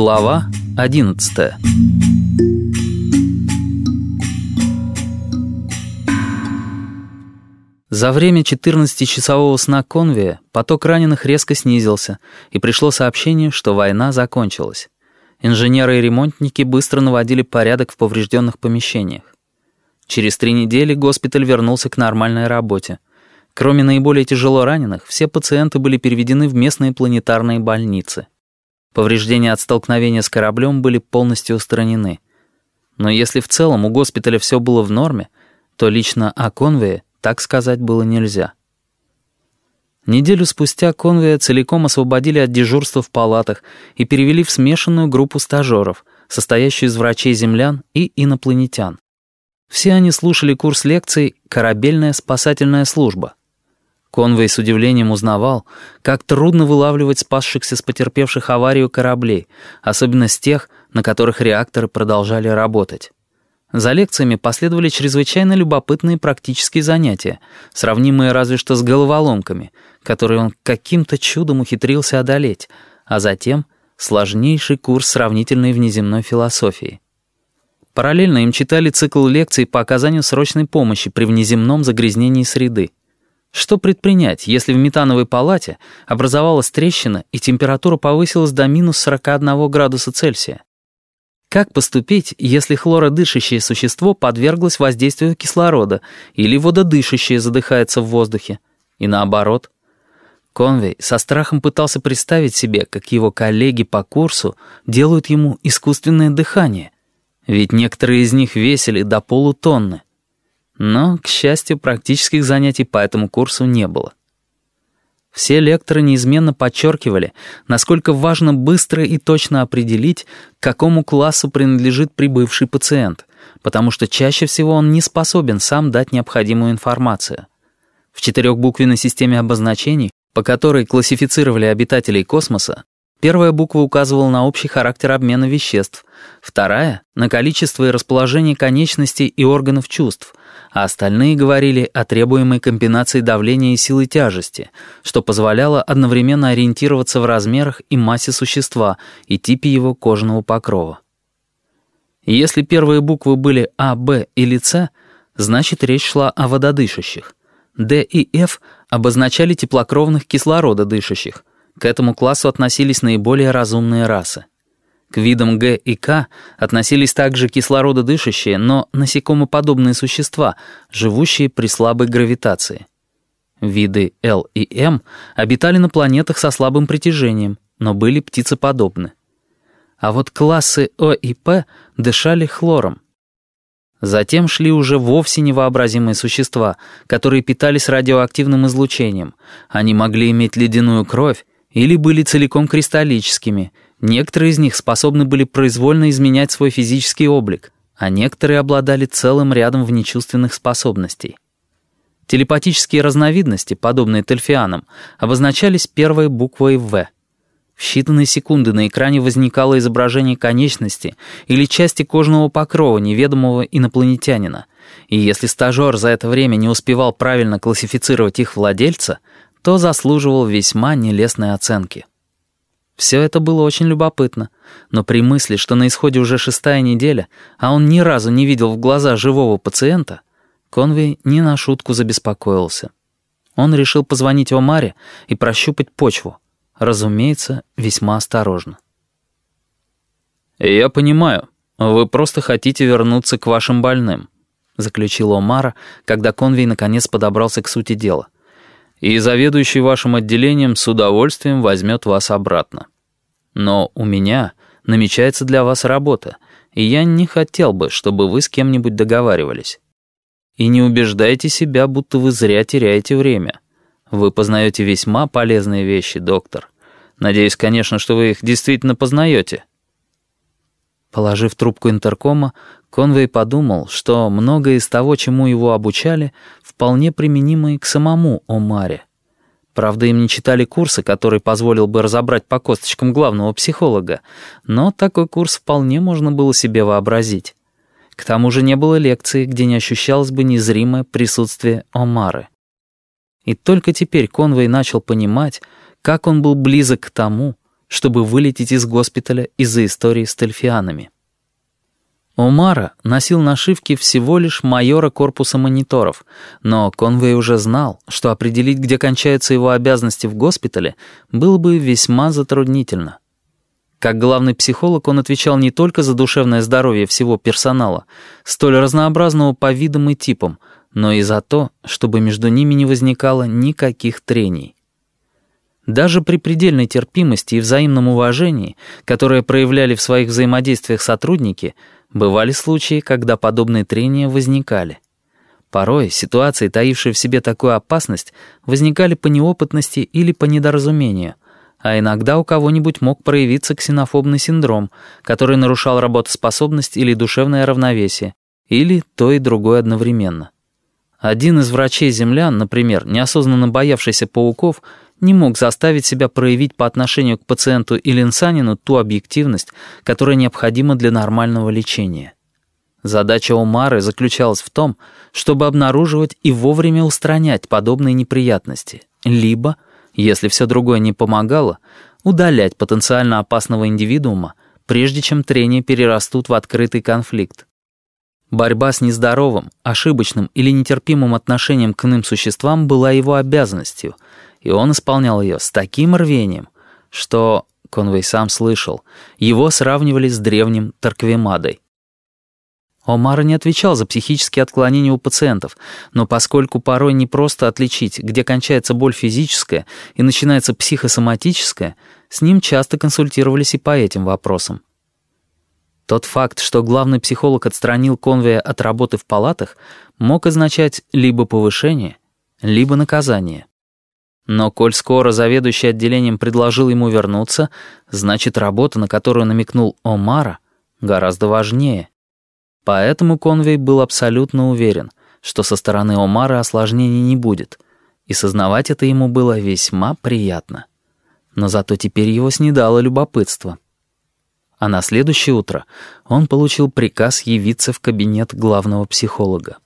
Глава 11 За время 14-часового сна конвия поток раненых резко снизился, и пришло сообщение, что война закончилась. Инженеры и ремонтники быстро наводили порядок в поврежденных помещениях. Через три недели госпиталь вернулся к нормальной работе. Кроме наиболее тяжело раненых, все пациенты были переведены в местные планетарные больницы. Повреждения от столкновения с кораблем были полностью устранены. Но если в целом у госпиталя все было в норме, то лично о конвее так сказать было нельзя. Неделю спустя конвоя целиком освободили от дежурства в палатах и перевели в смешанную группу стажеров, состоящую из врачей-землян и инопланетян. Все они слушали курс лекций «Корабельная спасательная служба». Конвой с удивлением узнавал, как трудно вылавливать спасшихся с потерпевших аварию кораблей, особенно с тех, на которых реакторы продолжали работать. За лекциями последовали чрезвычайно любопытные практические занятия, сравнимые разве что с головоломками, которые он каким-то чудом ухитрился одолеть, а затем сложнейший курс сравнительной внеземной философии. Параллельно им читали цикл лекций по оказанию срочной помощи при внеземном загрязнении среды. Что предпринять, если в метановой палате образовалась трещина и температура повысилась до минус 41 градуса Цельсия? Как поступить, если хлородышащее существо подверглось воздействию кислорода или вододышащее задыхается в воздухе? И наоборот. Конвей со страхом пытался представить себе, как его коллеги по курсу делают ему искусственное дыхание. Ведь некоторые из них весили до полутонны. Но, к счастью, практических занятий по этому курсу не было. Все лекторы неизменно подчеркивали, насколько важно быстро и точно определить, к какому классу принадлежит прибывший пациент, потому что чаще всего он не способен сам дать необходимую информацию. В четырехбуквенной системе обозначений, по которой классифицировали обитателей космоса, первая буква указывала на общий характер обмена веществ, вторая — на количество и расположение конечностей и органов чувств, а остальные говорили о требуемой комбинации давления и силы тяжести, что позволяло одновременно ориентироваться в размерах и массе существа и типе его кожного покрова. если первые буквы были А, Б или С, значит речь шла о вододышащих. Д и Ф обозначали теплокровных кислорододышащих. К этому классу относились наиболее разумные расы. К видам Г и К относились также кислорододышащие, но насекомоподобные существа, живущие при слабой гравитации. Виды Л и М обитали на планетах со слабым притяжением, но были птицеподобны. А вот классы О и П дышали хлором. Затем шли уже вовсе невообразимые существа, которые питались радиоактивным излучением. Они могли иметь ледяную кровь или были целиком кристаллическими — Некоторые из них способны были произвольно изменять свой физический облик, а некоторые обладали целым рядом внечувственных способностей. Телепатические разновидности, подобные тельфианам, обозначались первой буквой «В». В считанные секунды на экране возникало изображение конечности или части кожного покрова неведомого инопланетянина, и если стажер за это время не успевал правильно классифицировать их владельца, то заслуживал весьма нелестной оценки. Все это было очень любопытно, но при мысли, что на исходе уже шестая неделя, а он ни разу не видел в глаза живого пациента, Конвей не на шутку забеспокоился. Он решил позвонить Омаре и прощупать почву. Разумеется, весьма осторожно. «Я понимаю, вы просто хотите вернуться к вашим больным», заключил Омара, когда Конвей наконец подобрался к сути дела — и заведующий вашим отделением с удовольствием возьмет вас обратно. Но у меня намечается для вас работа, и я не хотел бы, чтобы вы с кем-нибудь договаривались. И не убеждайте себя, будто вы зря теряете время. Вы познаете весьма полезные вещи, доктор. Надеюсь, конечно, что вы их действительно познаете. Положив трубку интеркома, Конвей подумал, что многое из того, чему его обучали, вполне применимо и к самому Омаре. Правда, им не читали курсы, который позволил бы разобрать по косточкам главного психолога, но такой курс вполне можно было себе вообразить. К тому же не было лекции, где не ощущалось бы незримое присутствие Омары. И только теперь Конвей начал понимать, как он был близок к тому, чтобы вылететь из госпиталя из-за истории с тельфианами. Омара носил нашивки всего лишь майора корпуса мониторов, но Конвей уже знал, что определить, где кончаются его обязанности в госпитале, было бы весьма затруднительно. Как главный психолог он отвечал не только за душевное здоровье всего персонала, столь разнообразного по видам и типам, но и за то, чтобы между ними не возникало никаких трений. Даже при предельной терпимости и взаимном уважении, которые проявляли в своих взаимодействиях сотрудники – Бывали случаи, когда подобные трения возникали. Порой ситуации, таившие в себе такую опасность, возникали по неопытности или по недоразумению, а иногда у кого-нибудь мог проявиться ксенофобный синдром, который нарушал работоспособность или душевное равновесие, или то и другое одновременно. Один из врачей-землян, например, неосознанно боявшийся пауков, не мог заставить себя проявить по отношению к пациенту или инсанину ту объективность, которая необходима для нормального лечения. Задача Омары заключалась в том, чтобы обнаруживать и вовремя устранять подобные неприятности, либо, если все другое не помогало, удалять потенциально опасного индивидуума, прежде чем трения перерастут в открытый конфликт. Борьба с нездоровым, ошибочным или нетерпимым отношением к иным существам была его обязанностью — и он исполнял ее с таким рвением, что, Конвей сам слышал, его сравнивали с древним Тарквемадой. Омар не отвечал за психические отклонения у пациентов, но поскольку порой не просто отличить, где кончается боль физическая и начинается психосоматическая, с ним часто консультировались и по этим вопросам. Тот факт, что главный психолог отстранил Конвея от работы в палатах, мог означать либо повышение, либо наказание. Но коль скоро заведующий отделением предложил ему вернуться, значит, работа, на которую намекнул Омара, гораздо важнее. Поэтому Конвей был абсолютно уверен, что со стороны Омара осложнений не будет, и сознавать это ему было весьма приятно. Но зато теперь его снедало любопытство. А на следующее утро он получил приказ явиться в кабинет главного психолога.